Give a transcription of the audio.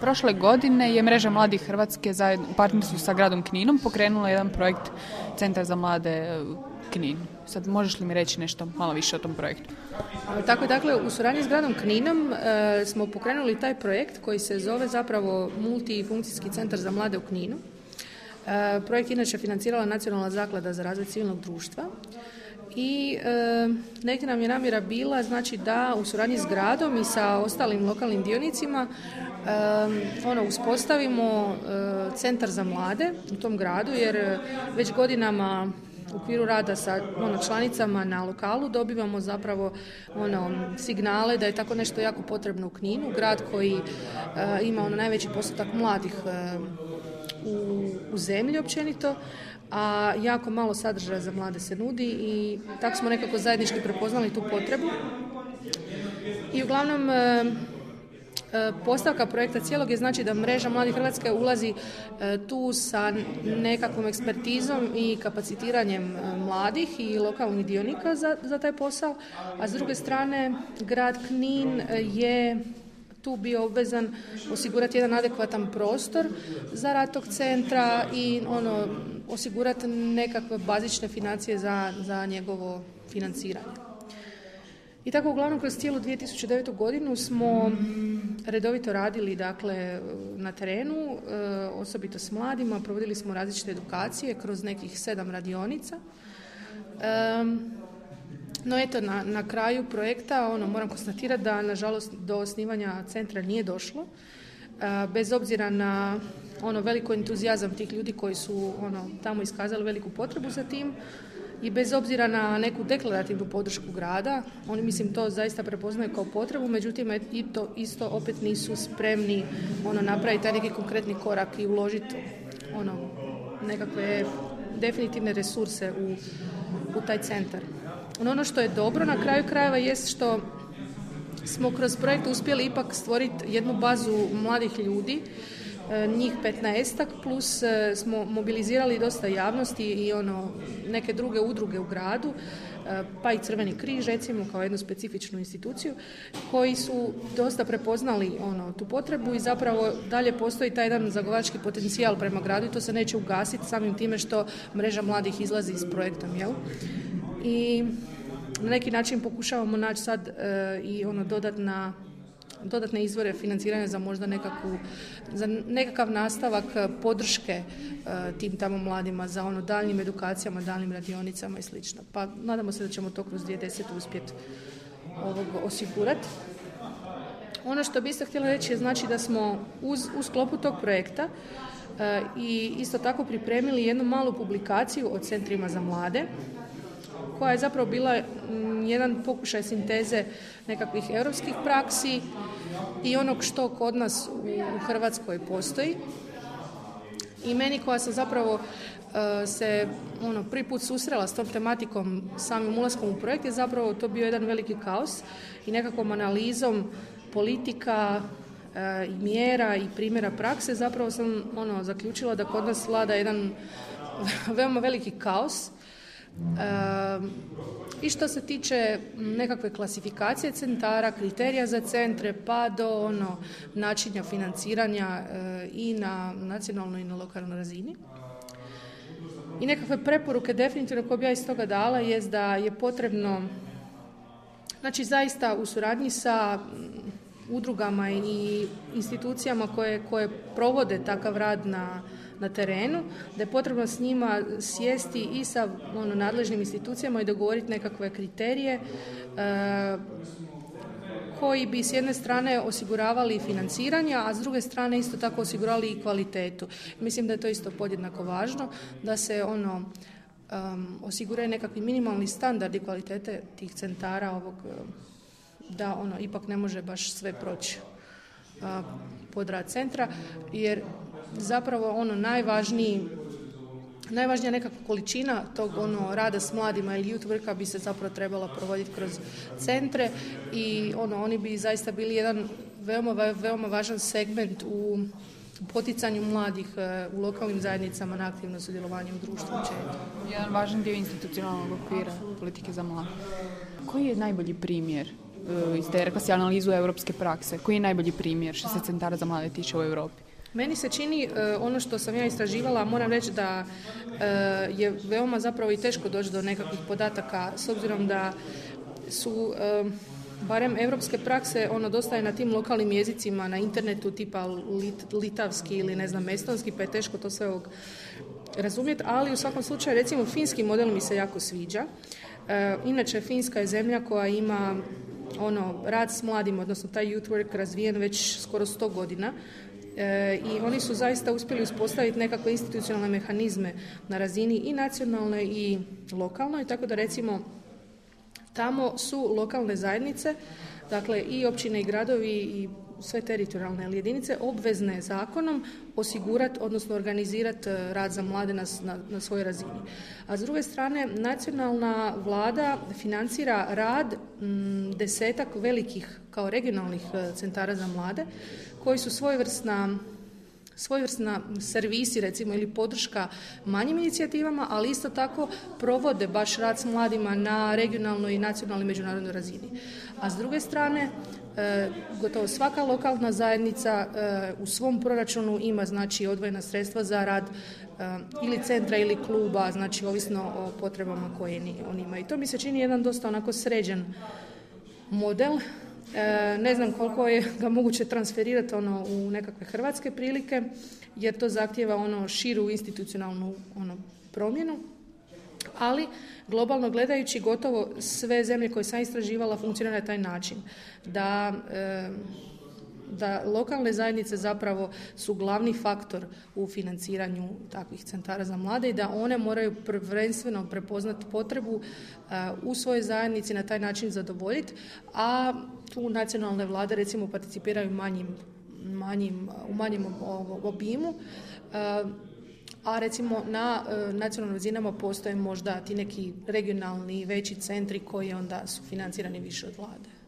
Prošle godine je Mreža mladih Hrvatske zajedno u partnerstvu sa gradom Kninom pokrenula jedan projekt Centar za mlade e, Knin. Sad možeš li mi reći nešto malo više o tom projektu? Tako dakle, u suradnji s gradom Kninom e, smo pokrenuli taj projekt koji se zove zapravo Multifunkcijski centar za mlade u Kninu. E, projekt inače financirala Nacionalna zaklada za razvoj civilnog društva i e, negdje nam je namjera bila znači da u suradnji s gradom i sa ostalim lokalnim dionicima ono uspostavimo e, centar za mlade u tom gradu jer već godinama u okviru rada sa ono, članicama na lokalu dobivamo zapravo ono, signale da je tako nešto jako potrebno u Kninu, grad koji ima ono najveći postotak mladih u, u zemlji općenito, a jako malo sadržaja za mlade se nudi i tako smo nekako zajednički prepoznali tu potrebu. I uglavnom e, e, postavka projekta cijelog je znači da mreža Mladih Hrvatske ulazi e, tu sa nekakvom ekspertizom i kapacitiranjem mladih i lokalnih dionika za, za taj posao, a s druge strane grad Knin je tu bio obvezan osigurati jedan adekvatan prostor za rad tog centra i ono osigurati nekakve bazične financije za, za njegovo financiranje. I tako uglavnom kroz cijelu 2009. godinu smo redovito radili dakle na terenu, e, osobito s mladima, provodili smo različite edukacije kroz nekih sedam radionica. No eto, na, na kraju projekta ono, moram konstatirati da nažalost do osnivanja centra nije došlo. E, bez obzira na ono veliko entuzijazam tih ljudi koji su ono, tamo iskazali veliku potrebu za tim i bez obzira na neku deklarativnu podršku grada, oni mislim to zaista prepoznaju kao potrebu, međutim i to isto opet nisu spremni ono, napraviti taj neki konkretni korak i uložiti ono, nekakve definitivne resurse u, u taj centar. Ono što je dobro na kraju krajeva jest što smo kroz projekt uspjeli ipak stvoriti jednu bazu mladih ljudi, njih 15 plus e, smo mobilizirali dosta javnosti i ono neke druge udruge u gradu, e, pa i Crveni križ recimo kao jednu specifičnu instituciju koji su dosta prepoznali ono tu potrebu i zapravo dalje postoji taj jedan zagovački potencijal prema gradu i to se neće ugasiti samim time što mreža mladih izlazi s projektom, jel? I na neki način pokušavamo naći sad e, i ono dodatna dodatne izvore financiranja za možda nekakvu, za nekakav nastavak podrške e, tim tamo mladima za ono daljnim edukacijama, daljnim radionicama i slično. Pa nadamo se da ćemo to kroz 2010 uspjeti ovog osigurati. Ono što biste htjela reći je znači da smo uz, u sklopu tog projekta e, i isto tako pripremili jednu malu publikaciju o centrima za mlade koja je zapravo bila mm, jedan pokušaj sinteze nekakvih europskih praksi i onog što kod nas u Hrvatskoj postoji. I meni koja sam zapravo e, se ono, prvi put susrela s tom tematikom samim ulaskom u projekt je zapravo to bio jedan veliki kaos i nekakvom analizom politika e, i mjera i primjera prakse zapravo sam ono, zaključila da kod nas vlada jedan veoma veliki kaos i što se tiče nekakve klasifikacije centara, kriterija za centre, pa do ono načinja financiranja eh, i na nacionalnoj i na lokalnoj razini. I nekakve preporuke definitivno koje bi ja iz toga dala je da je potrebno znači zaista u suradnji sa mm, udrugama i institucijama koje, koje provode takav rad na na terenu, da je potrebno s njima sjesti i sa ono, nadležnim institucijama i dogovoriti nekakve kriterije e, koji bi s jedne strane osiguravali financiranje, a s druge strane isto tako osigurali i kvalitetu. Mislim da je to isto podjednako važno, da se ono um, osiguraju nekakvi minimalni standardi kvalitete tih centara ovog da ono ipak ne može baš sve proći pod rad centra, jer zapravo ono najvažniji najvažnija nekakva količina tog ono rada s mladima ili youth worka bi se zapravo trebala provoditi kroz centre i ono oni bi zaista bili jedan veoma, veoma važan segment u poticanju mladih e, u lokalnim zajednicama na aktivno sudjelovanje u društvu Jedan važan dio institucionalnog okvira politike za mlade. Koji je najbolji primjer iz te analizu europske prakse. Koji je najbolji primjer što se centara za mlade tiče u Europi? Meni se čini ono što sam ja istraživala, moram reći da je veoma zapravo i teško doći do nekakvih podataka s obzirom da su barem europske prakse, ono dosta je na tim lokalnim jezicima na internetu tipa litavski ili ne znam estonski, pa je teško to sve ovog razumjeti, ali u svakom slučaju recimo finski model mi se jako sviđa. E, inače Finska je zemlja koja ima ono rad s mladim, odnosno taj youth work razvijen već skoro 100 godina e, i oni su zaista uspjeli uspostaviti nekakve institucionalne mehanizme na razini i nacionalnoj i lokalnoj, tako da recimo Tamo su lokalne zajednice, dakle i općine i gradovi i sve teritorijalne jedinice obvezne zakonom osigurati, odnosno organizirati e, rad za mlade na, na, na svojoj razini. A s druge strane, nacionalna vlada financira rad desetak velikih kao regionalnih e, centara za mlade koji su svojevrsna svojevrsna servisi recimo ili podrška manjim inicijativama, ali isto tako provode baš rad s mladima na regionalnoj i nacionalnoj međunarodnoj razini. A s druge strane, e, gotovo svaka lokalna zajednica e, u svom proračunu ima znači odvojena sredstva za rad e, ili centra ili kluba, znači ovisno o potrebama koje oni imaju. I to mi se čini jedan dosta onako sređen model ne znam koliko je ga moguće transferirati ono u nekakve hrvatske prilike, jer to zahtjeva ono širu institucionalnu ono promjenu. Ali globalno gledajući gotovo sve zemlje koje sam istraživala funkcionira na taj način da e, da lokalne zajednice zapravo su glavni faktor u financiranju takvih centara za mlade i da one moraju prvenstveno prepoznati potrebu uh, u svojoj zajednici na taj način zadovoljiti, a tu nacionalne vlade recimo participiraju manjim, manjim, u manjem obimu. Uh, a recimo na uh, nacionalnim razinama postoje možda ti neki regionalni veći centri koji onda su financirani više od vlade.